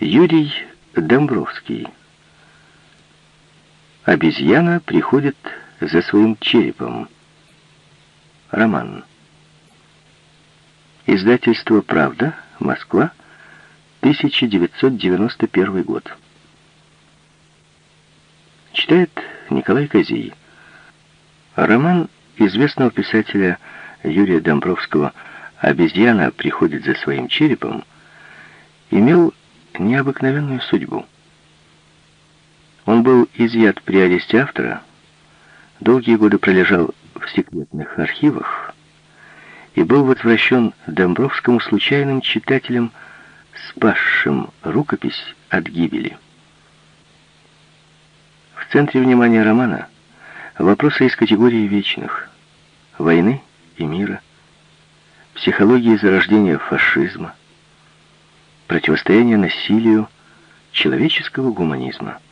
Юрий Домбровский. Обезьяна приходит за своим черепом. Роман. Издательство «Правда», Москва, 1991 год. Читает Николай Козий. Роман известного писателя Юрия Домбровского «Обезьяна приходит за своим черепом» имел необыкновенную судьбу. Он был изъят при аресте автора, долгие годы пролежал в секретных архивах и был возвращен Домбровскому случайным читателем, спасшим рукопись от гибели. В центре внимания романа вопросы из категории вечных, войны и мира, психологии зарождения фашизма, противостояния насилию, человеческого гуманизма –